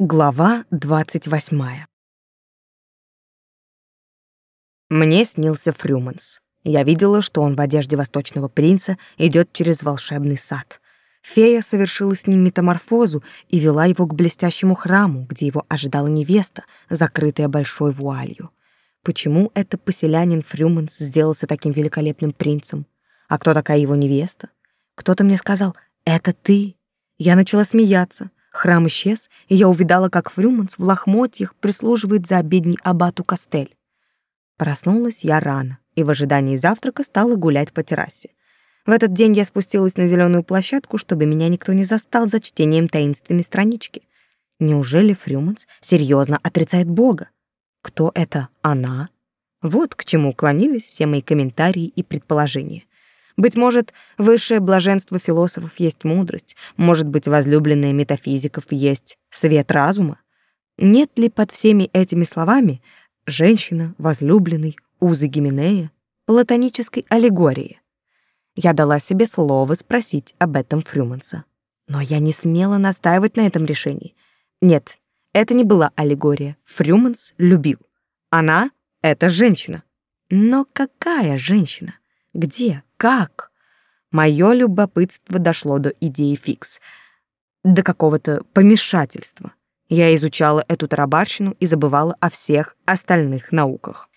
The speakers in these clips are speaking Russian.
Глава двадцать восьмая. Мне снился Фрюманс. Я видела, что он в одежде восточного принца идет через волшебный сад. Фея совершила с ним метаморфозу и вела его к блестящему храму, где его ожидала невеста, закрытая большой вуалью. Почему это поселянин Фрюманс сделался таким великолепным принцем? А кто такая его невеста? Кто-то мне сказал «Это ты». Я начала смеяться — Храм исчез, и я увидала, как Фрюманс в лохмотьях прислуживает за обедней абату Костель. Проснулась я рано и в ожидании завтрака стала гулять по террасе. В этот день я спустилась на зеленую площадку, чтобы меня никто не застал за чтением таинственной странички. Неужели Фрюманс серьезно отрицает Бога? Кто это она? Вот к чему уклонились все мои комментарии и предположения. Быть может, высшее блаженство философов есть мудрость, может быть, возлюбленная метафизиков есть свет разума. Нет ли под всеми этими словами женщина, возлюбленный, узы Гименея, платонической аллегории? Я дала себе слово спросить об этом Фрюманса. Но я не смела настаивать на этом решении. Нет, это не была аллегория. Фрюманс любил. Она — это женщина. Но какая женщина? Где? Как? Мое любопытство дошло до идеи фикс, до какого-то помешательства. Я изучала эту тарабарщину и забывала о всех остальных науках.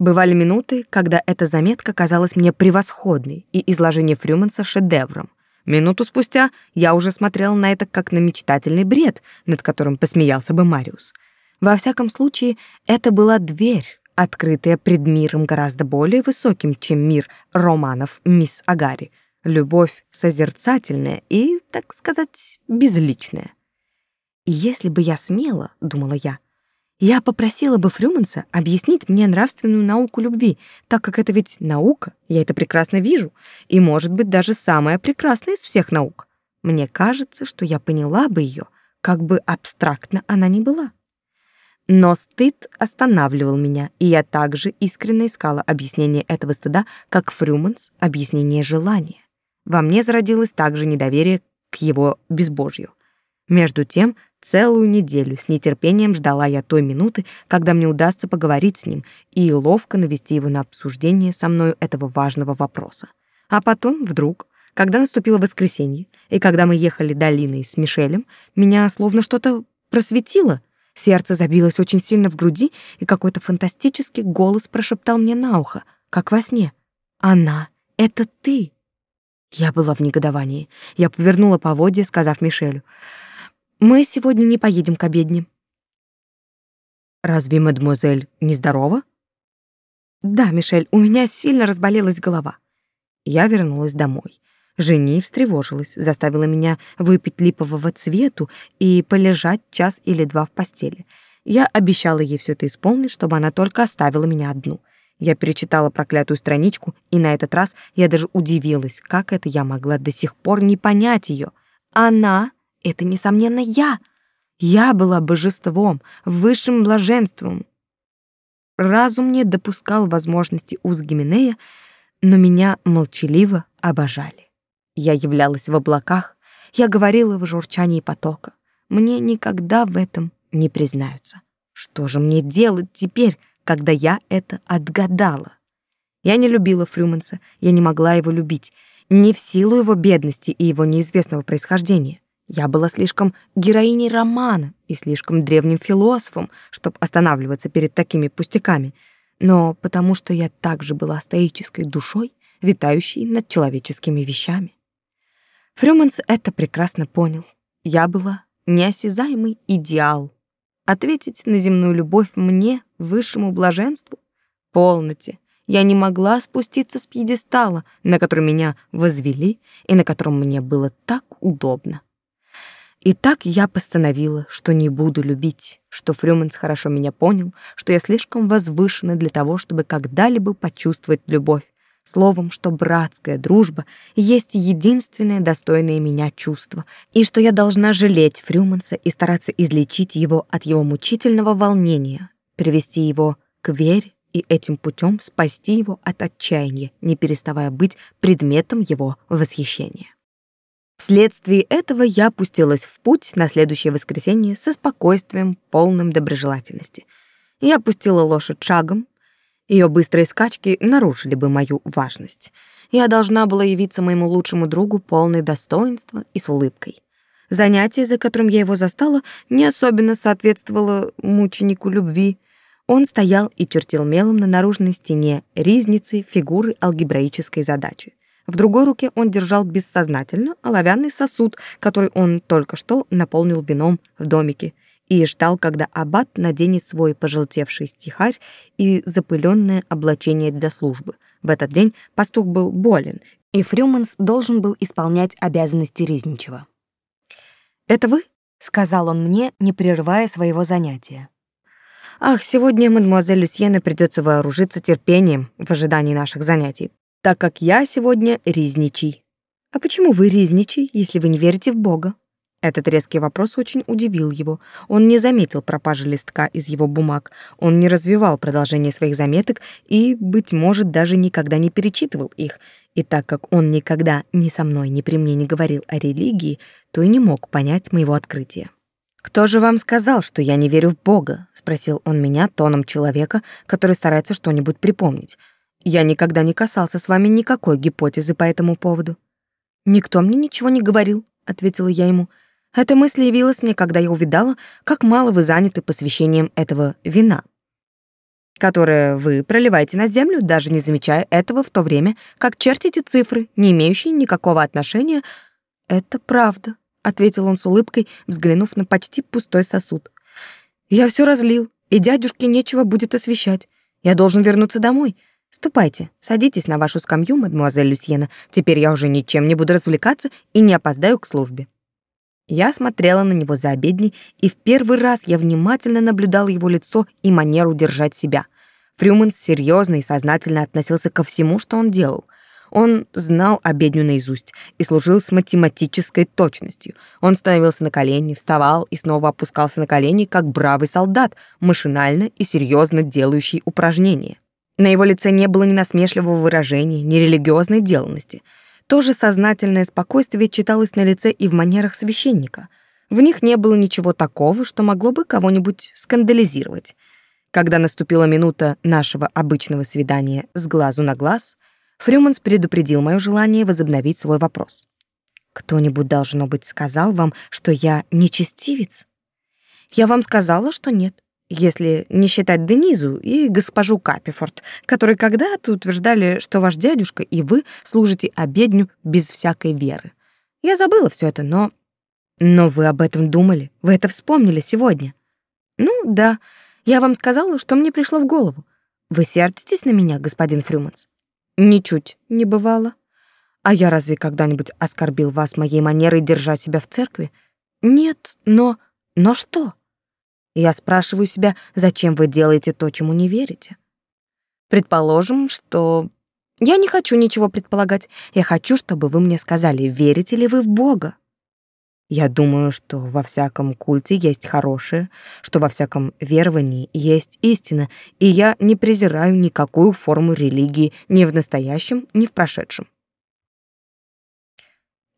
Бывали минуты, когда эта заметка казалась мне превосходной и изложение Фрюманса шедевром. Минуту спустя я уже смотрела на это как на мечтательный бред, над которым посмеялся бы Мариус. Во всяком случае, это была дверь, открытая пред миром гораздо более высоким, чем мир романов мисс Агари, любовь созерцательная и, так сказать, безличная. И если бы я смела, думала я, я попросила бы Фрюманса объяснить мне нравственную науку любви, так как это ведь наука, я это прекрасно вижу, и, может быть, даже самая прекрасная из всех наук. Мне кажется, что я поняла бы ее, как бы абстрактно она ни была. Но стыд останавливал меня, и я также искренне искала объяснение этого стыда, как Фрюманс — объяснение желания. Во мне зародилось также недоверие к его безбожью. Между тем, целую неделю с нетерпением ждала я той минуты, когда мне удастся поговорить с ним и ловко навести его на обсуждение со мною этого важного вопроса. А потом, вдруг, когда наступило воскресенье, и когда мы ехали долиной с Мишелем, меня словно что-то просветило — Сердце забилось очень сильно в груди, и какой-то фантастический голос прошептал мне на ухо, как во сне. «Она — это ты!» Я была в негодовании. Я повернула поводья, сказав Мишелю, «Мы сегодня не поедем к обедне». «Разве мадемуазель нездорова?» «Да, Мишель, у меня сильно разболелась голова». Я вернулась домой. Жени встревожилась, заставила меня выпить липового цвету и полежать час или два в постели. Я обещала ей все это исполнить, чтобы она только оставила меня одну. Я перечитала проклятую страничку, и на этот раз я даже удивилась, как это я могла до сих пор не понять ее. Она — это, несомненно, я. Я была божеством, высшим блаженством. Разум не допускал возможности уз Гименея, но меня молчаливо обожали. Я являлась в облаках, я говорила в журчании потока. Мне никогда в этом не признаются. Что же мне делать теперь, когда я это отгадала? Я не любила Фрюманса, я не могла его любить, не в силу его бедности и его неизвестного происхождения. Я была слишком героиней романа и слишком древним философом, чтобы останавливаться перед такими пустяками, но потому что я также была стоической душой, витающей над человеческими вещами. Фрюманс это прекрасно понял. Я была неосязаемый идеал. Ответить на земную любовь мне, высшему блаженству? Полноте. Я не могла спуститься с пьедестала, на который меня возвели и на котором мне было так удобно. И так я постановила, что не буду любить, что Фрюманс хорошо меня понял, что я слишком возвышена для того, чтобы когда-либо почувствовать любовь, Словом, что братская дружба есть единственное достойное меня чувство, и что я должна жалеть Фрюманса и стараться излечить его от его мучительного волнения, привести его к вере и этим путем спасти его от отчаяния, не переставая быть предметом его восхищения. Вследствие этого я пустилась в путь на следующее воскресенье со спокойствием, полным доброжелательности. Я пустила лошадь шагом. Ее быстрые скачки нарушили бы мою важность. Я должна была явиться моему лучшему другу полной достоинства и с улыбкой. Занятие, за которым я его застала, не особенно соответствовало мученику любви. Он стоял и чертил мелом на наружной стене ризницы фигуры алгебраической задачи. В другой руке он держал бессознательно оловянный сосуд, который он только что наполнил вином в домике, и ждал, когда аббат наденет свой пожелтевший стихарь и запыленное облачение для службы. В этот день пастух был болен, и Фрюманс должен был исполнять обязанности Ризничева. «Это вы?» — сказал он мне, не прерывая своего занятия. «Ах, сегодня мадемуазель Люсьене придется вооружиться терпением в ожидании наших занятий так как я сегодня ризничий. А почему вы ризничий, если вы не верите в Бога? Этот резкий вопрос очень удивил его. Он не заметил пропажи листка из его бумаг, он не развивал продолжение своих заметок и, быть может, даже никогда не перечитывал их. И так как он никогда ни со мной, ни при мне не говорил о религии, то и не мог понять моего открытия. «Кто же вам сказал, что я не верю в Бога?» — спросил он меня тоном человека, который старается что-нибудь припомнить. Я никогда не касался с вами никакой гипотезы по этому поводу. Никто мне ничего не говорил, ответила я ему. Эта мысль явилась мне, когда я увидала, как мало вы заняты посвящением этого вина, которое вы проливаете на землю, даже не замечая этого в то время, как чертите цифры, не имеющие никакого отношения. Это правда, ответил он с улыбкой, взглянув на почти пустой сосуд. Я все разлил, и дядюшке нечего будет освещать. Я должен вернуться домой. Ступайте, садитесь на вашу скамью, мадемуазель Люсьена. Теперь я уже ничем не буду развлекаться и не опоздаю к службе. Я смотрела на него за обедней, и в первый раз я внимательно наблюдала его лицо и манеру держать себя. Фрюманс серьезно и сознательно относился ко всему, что он делал. Он знал обедню наизусть и служил с математической точностью. Он становился на колени, вставал и снова опускался на колени, как бравый солдат, машинально и серьезно делающий упражнения. На его лице не было ни насмешливого выражения, ни религиозной деланности. То же сознательное спокойствие читалось на лице и в манерах священника. В них не было ничего такого, что могло бы кого-нибудь скандализировать. Когда наступила минута нашего обычного свидания с глазу на глаз, Фрюманс предупредил мое желание возобновить свой вопрос. «Кто-нибудь, должно быть, сказал вам, что я нечестивец?» «Я вам сказала, что нет если не считать Денизу и госпожу Капифорд, которые когда-то утверждали, что ваш дядюшка и вы служите обедню без всякой веры. Я забыла все это, но... Но вы об этом думали, вы это вспомнили сегодня. Ну, да, я вам сказала, что мне пришло в голову. Вы сердитесь на меня, господин Фрюманс? Ничуть не бывало. А я разве когда-нибудь оскорбил вас моей манерой держать себя в церкви? Нет, но... Но что? Я спрашиваю себя, зачем вы делаете то, чему не верите? Предположим, что... Я не хочу ничего предполагать. Я хочу, чтобы вы мне сказали, верите ли вы в Бога. Я думаю, что во всяком культе есть хорошее, что во всяком веровании есть истина, и я не презираю никакую форму религии ни в настоящем, ни в прошедшем.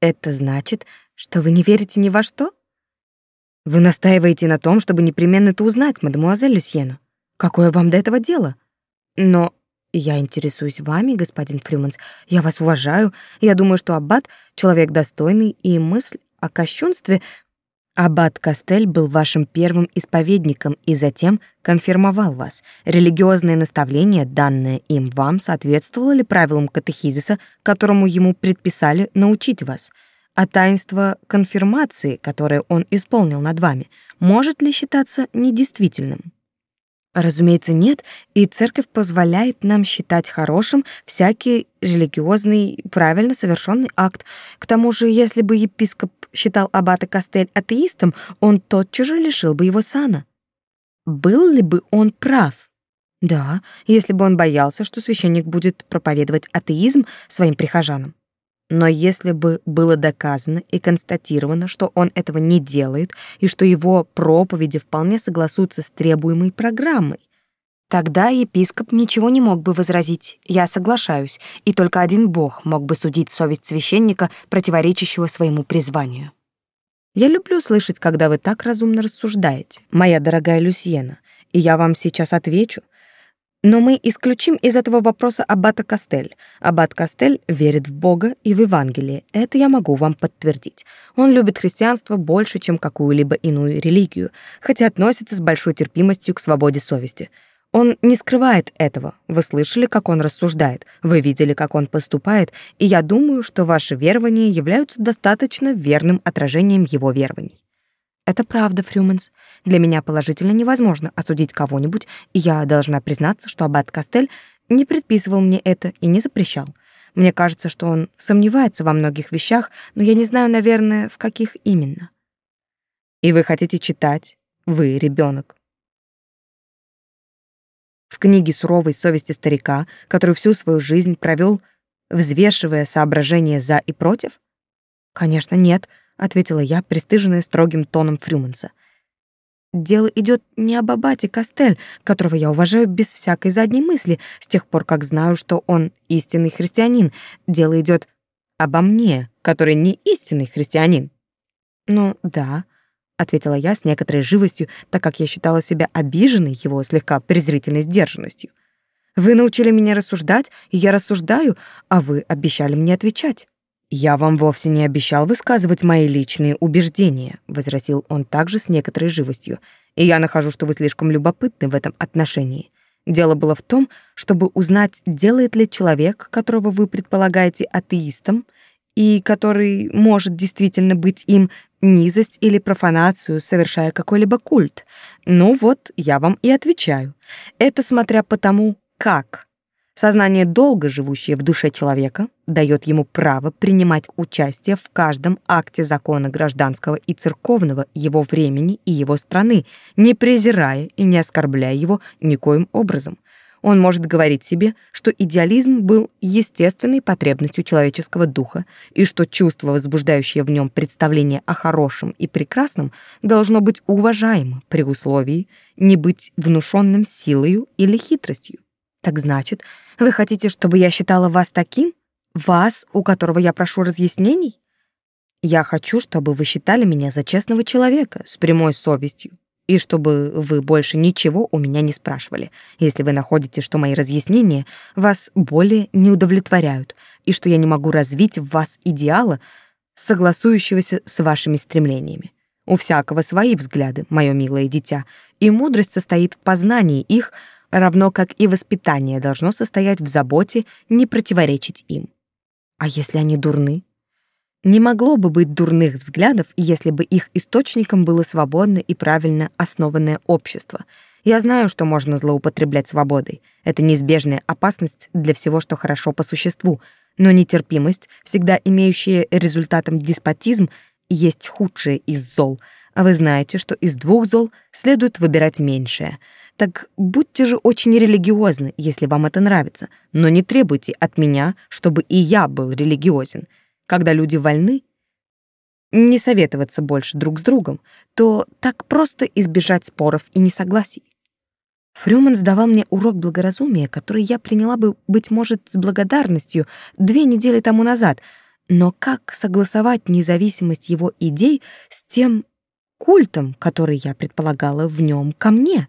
Это значит, что вы не верите ни во что? Вы настаиваете на том, чтобы непременно это узнать, мадемуазель Люсьена. Какое вам до этого дело? Но я интересуюсь вами, господин Фрюманс. Я вас уважаю. Я думаю, что аббат — человек достойный, и мысль о кощунстве... Аббат Кастель был вашим первым исповедником и затем конфирмовал вас. Религиозное наставление, данное им вам, соответствовало ли правилам катехизиса, которому ему предписали научить вас — а таинство конфирмации, которое он исполнил над вами, может ли считаться недействительным? Разумеется, нет, и церковь позволяет нам считать хорошим всякий религиозный, правильно совершенный акт. К тому же, если бы епископ считал аббата Кастель атеистом, он тотчас же лишил бы его сана. Был ли бы он прав? Да, если бы он боялся, что священник будет проповедовать атеизм своим прихожанам. Но если бы было доказано и констатировано, что он этого не делает и что его проповеди вполне согласуются с требуемой программой, Тогда епископ ничего не мог бы возразить. Я соглашаюсь, и только один бог мог бы судить совесть священника, противоречащего своему призванию. Я люблю слышать, когда вы так разумно рассуждаете, моя дорогая Люсьена, и я вам сейчас отвечу. Но мы исключим из этого вопроса аббата Кастель. Аббат Кастель верит в Бога и в Евангелие. Это я могу вам подтвердить. Он любит христианство больше, чем какую-либо иную религию, хотя относится с большой терпимостью к свободе совести. Он не скрывает этого. Вы слышали, как он рассуждает, вы видели, как он поступает, и я думаю, что ваши верования являются достаточно верным отражением его верований. Это правда, Фрюманс. Для меня положительно невозможно осудить кого-нибудь, и я должна признаться, что аббат Кастель не предписывал мне это и не запрещал. Мне кажется, что он сомневается во многих вещах, но я не знаю, наверное, в каких именно. И вы хотите читать, вы, ребенок, в книге суровой совести старика, который всю свою жизнь провел, взвешивая соображения за и против? Конечно, нет, ответила я, пристыженная строгим тоном Фрюманса. Дело идет не об аббате Кастель, которого я уважаю без всякой задней мысли, с тех пор, как знаю, что он истинный христианин. Дело идет обо мне, который не истинный христианин. Ну, да, ответила я с некоторой живостью, так как я считала себя обиженной его слегка презрительной сдержанностью. Вы научили меня рассуждать, и я рассуждаю, а вы обещали мне отвечать. Я вам вовсе не обещал высказывать мои личные убеждения, возразил он также с некоторой живостью. И я нахожу, что вы слишком любопытны в этом отношении. Дело было в том, чтобы узнать, делает ли человек, которого вы предполагаете атеистом, и который может действительно быть им, низость или профанацию, совершая какой-либо культ? Ну вот, я вам и отвечаю. Это смотря по тому, как. Сознание, долго живущее в душе человека, дает ему право принимать участие в каждом акте закона гражданского и церковного его времени и его страны, не презирая и не оскорбляя его никоим образом. Он может говорить себе, что идеализм был естественной потребностью человеческого духа и что чувство, возбуждающее в нем представление о хорошем и прекрасном, должно быть уважаемо при условии не быть внушенным силою или хитростью. Так значит, вы хотите, чтобы я считала вас таким? Вас, у которого я прошу разъяснений? Я хочу, чтобы вы считали меня за честного человека с прямой совестью, и чтобы вы больше ничего у меня не спрашивали, если вы находите, что мои разъяснения вас более не удовлетворяют, и что я не могу развить в вас идеала, согласующегося с вашими стремлениями. У всякого свои взгляды, мое милое дитя, и мудрость состоит в познании их, равно как и воспитание должно состоять в заботе не противоречить им. А если они дурны? Не могло бы быть дурных взглядов, если бы их источником было свободное и правильно основанное общество. Я знаю, что можно злоупотреблять свободой. Это неизбежная опасность для всего, что хорошо по существу. Но нетерпимость, всегда имеющая результатом деспотизм, есть худшее из зол. А вы знаете, что из двух зол следует выбирать меньшее. Так будьте же очень религиозны, если вам это нравится, но не требуйте от меня, чтобы и я был религиозен когда люди вольны, не советоваться больше друг с другом, то так просто избежать споров и несогласий. Фрюман сдавал мне урок благоразумия, который я приняла бы, быть может, с благодарностью две недели тому назад, но как согласовать независимость его идей с тем культом, который я предполагала в нем ко мне?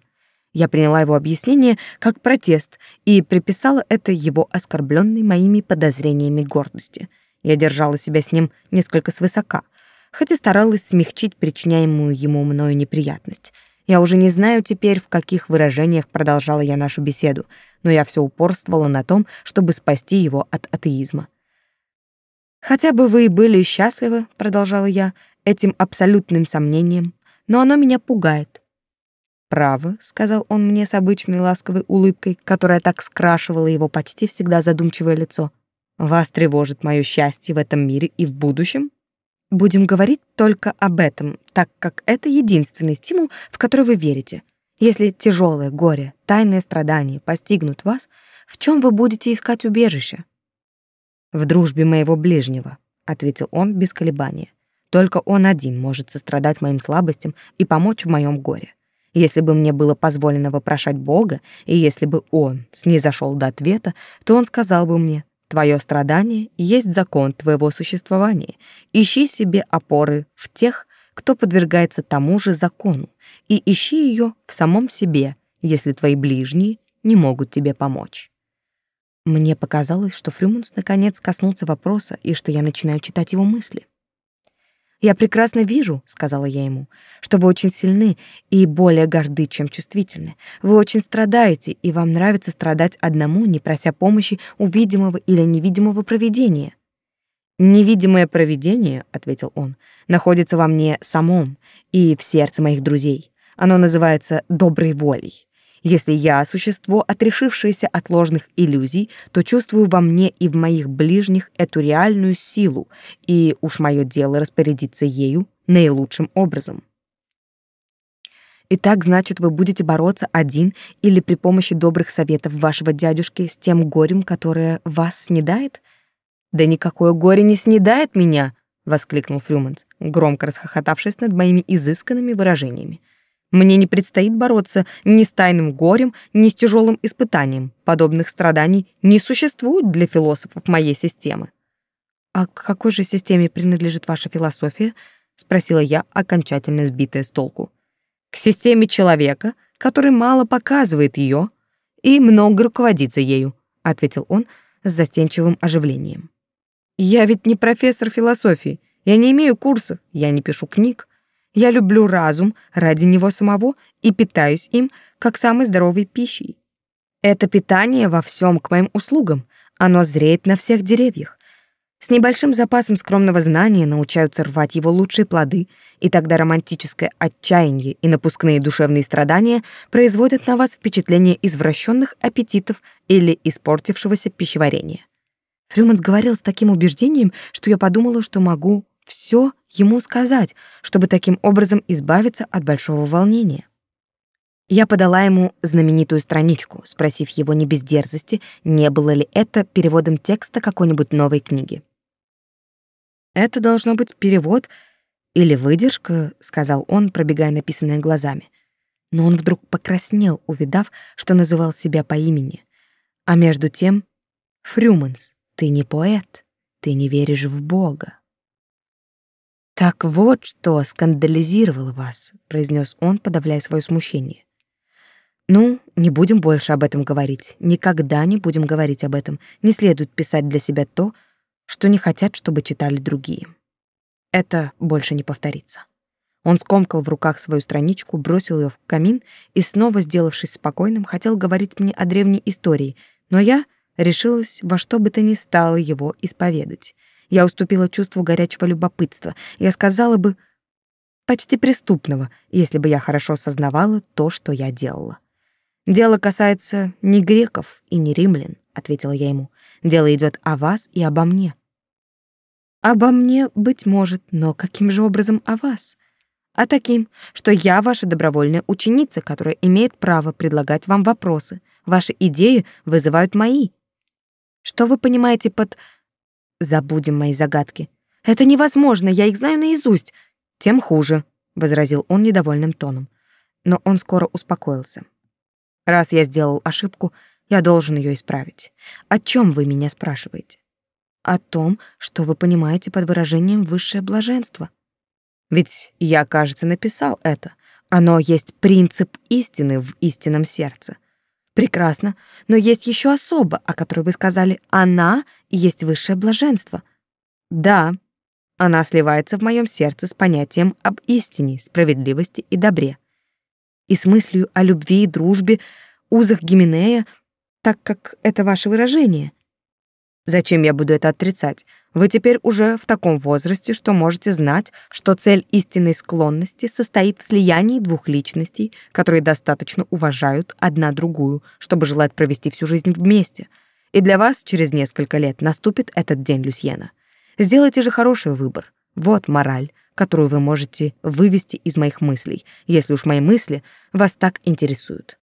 Я приняла его объяснение как протест и приписала это его оскорбленной моими подозрениями гордости — я держала себя с ним несколько свысока, хотя старалась смягчить причиняемую ему мною неприятность. Я уже не знаю теперь, в каких выражениях продолжала я нашу беседу, но я все упорствовала на том, чтобы спасти его от атеизма. «Хотя бы вы и были счастливы», — продолжала я, — «этим абсолютным сомнением, но оно меня пугает». «Право», — сказал он мне с обычной ласковой улыбкой, которая так скрашивала его почти всегда задумчивое лицо. Вас тревожит мое счастье в этом мире и в будущем? Будем говорить только об этом, так как это единственный стимул, в который вы верите. Если тяжелое горе, тайное страдание постигнут вас, в чем вы будете искать убежище? В дружбе моего ближнего, ответил он без колебания. Только он один может сострадать моим слабостям и помочь в моем горе. Если бы мне было позволено вопрошать Бога, и если бы Он снизошел до ответа, то Он сказал бы мне, «Твое страдание есть закон твоего существования. Ищи себе опоры в тех, кто подвергается тому же закону, и ищи ее в самом себе, если твои ближние не могут тебе помочь». Мне показалось, что Фрюманс наконец коснулся вопроса и что я начинаю читать его мысли. «Я прекрасно вижу», — сказала я ему, «что вы очень сильны и более горды, чем чувствительны. Вы очень страдаете, и вам нравится страдать одному, не прося помощи у видимого или невидимого провидения». «Невидимое провидение», — ответил он, — «находится во мне самом и в сердце моих друзей. Оно называется доброй волей. Если я существо, отрешившееся от ложных иллюзий, то чувствую во мне и в моих ближних эту реальную силу, и уж мое дело распорядиться ею наилучшим образом. Итак, значит, вы будете бороться один или при помощи добрых советов вашего дядюшки с тем горем, которое вас снедает? Да никакое горе не снедает меня, воскликнул Фрюманс, громко расхохотавшись над моими изысканными выражениями. Мне не предстоит бороться ни с тайным горем, ни с тяжелым испытанием. Подобных страданий не существует для философов моей системы. А к какой же системе принадлежит ваша философия? спросила я, окончательно сбитая с толку. К системе человека, который мало показывает ее и много руководится ею, ответил он с застенчивым оживлением. Я ведь не профессор философии. Я не имею курсов, я не пишу книг. Я люблю разум ради него самого и питаюсь им, как самой здоровой пищей. Это питание во всем к моим услугам. Оно зреет на всех деревьях. С небольшим запасом скромного знания научаются рвать его лучшие плоды, и тогда романтическое отчаяние и напускные душевные страдания производят на вас впечатление извращенных аппетитов или испортившегося пищеварения. Фрюманс говорил с таким убеждением, что я подумала, что могу все ему сказать, чтобы таким образом избавиться от большого волнения. Я подала ему знаменитую страничку, спросив его не без дерзости, не было ли это переводом текста какой-нибудь новой книги. «Это должно быть перевод или выдержка», — сказал он, пробегая написанное глазами. Но он вдруг покраснел, увидав, что называл себя по имени. А между тем, «Фрюманс, ты не поэт, ты не веришь в Бога». Так вот что скандализировало вас, произнес он, подавляя свое смущение. Ну, не будем больше об этом говорить. Никогда не будем говорить об этом. Не следует писать для себя то, что не хотят, чтобы читали другие. Это больше не повторится. Он скомкал в руках свою страничку, бросил ее в камин и снова, сделавшись спокойным, хотел говорить мне о древней истории, но я решилась во что бы то ни стало его исповедать. Я уступила чувству горячего любопытства. Я сказала бы почти преступного, если бы я хорошо осознавала то, что я делала. Дело касается не греков и не римлян, ответила я ему. Дело идет о вас и обо мне. Обо мне быть может, но каким же образом о вас? А таким, что я ваша добровольная ученица, которая имеет право предлагать вам вопросы. Ваши идеи вызывают мои. Что вы понимаете под Забудем мои загадки. Это невозможно, я их знаю наизусть. Тем хуже, возразил он недовольным тоном. Но он скоро успокоился. Раз я сделал ошибку, я должен ее исправить. О чем вы меня спрашиваете? О том, что вы понимаете под выражением высшее блаженство. Ведь я, кажется, написал это. Оно есть принцип истины в истинном сердце. Прекрасно, но есть еще особа, о которой вы сказали, она есть высшее блаженство. Да, она сливается в моем сердце с понятием об истине, справедливости и добре. И с мыслью о любви и дружбе, узах Гименея, так как это ваше выражение. Зачем я буду это отрицать? Вы теперь уже в таком возрасте, что можете знать, что цель истинной склонности состоит в слиянии двух личностей, которые достаточно уважают одна другую, чтобы желать провести всю жизнь вместе. И для вас через несколько лет наступит этот день Люсьена. Сделайте же хороший выбор. Вот мораль, которую вы можете вывести из моих мыслей, если уж мои мысли вас так интересуют.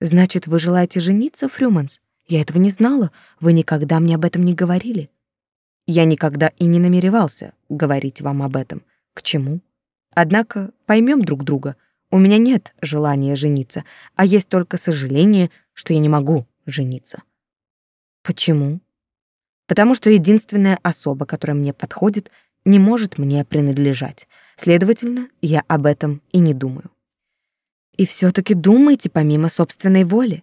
Значит, вы желаете жениться, Фрюманс? Я этого не знала. Вы никогда мне об этом не говорили. Я никогда и не намеревался говорить вам об этом. К чему? Однако поймем друг друга. У меня нет желания жениться, а есть только сожаление, что я не могу жениться. Почему? Потому что единственная особа, которая мне подходит, не может мне принадлежать. Следовательно, я об этом и не думаю. И все таки думайте помимо собственной воли.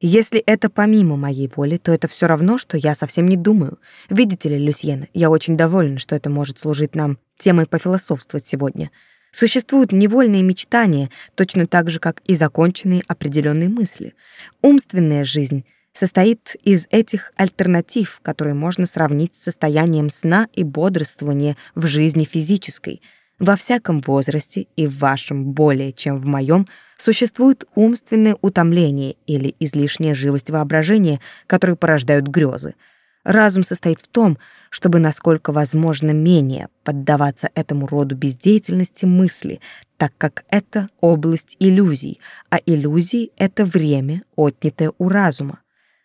Если это помимо моей воли, то это все равно, что я совсем не думаю. Видите ли, Люсьена, я очень доволен, что это может служить нам темой пофилософствовать сегодня. Существуют невольные мечтания, точно так же, как и законченные определенные мысли. Умственная жизнь состоит из этих альтернатив, которые можно сравнить с состоянием сна и бодрствования в жизни физической — во всяком возрасте и в вашем более чем в моем существует умственное утомление или излишняя живость воображения, которые порождают грезы. Разум состоит в том, чтобы насколько возможно менее поддаваться этому роду бездеятельности мысли, так как это область иллюзий, а иллюзии — это время, отнятое у разума.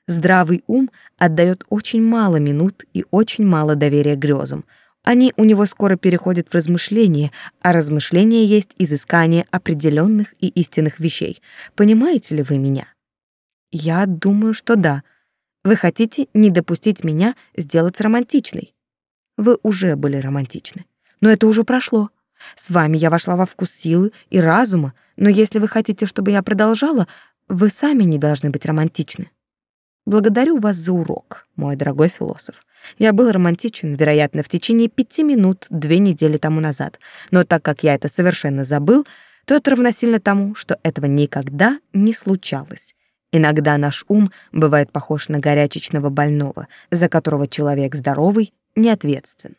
Здравый ум отдает очень мало минут и очень мало доверия грезам — они у него скоро переходят в размышления, а размышления есть изыскание определенных и истинных вещей. Понимаете ли вы меня? Я думаю, что да. Вы хотите не допустить меня сделать романтичной. Вы уже были романтичны. Но это уже прошло. С вами я вошла во вкус силы и разума, но если вы хотите, чтобы я продолжала, вы сами не должны быть романтичны. Благодарю вас за урок, мой дорогой философ. Я был романтичен, вероятно, в течение пяти минут две недели тому назад, но так как я это совершенно забыл, то это равносильно тому, что этого никогда не случалось. Иногда наш ум бывает похож на горячечного больного, за которого человек здоровый не ответственен.